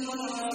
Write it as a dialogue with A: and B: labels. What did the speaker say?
A: بين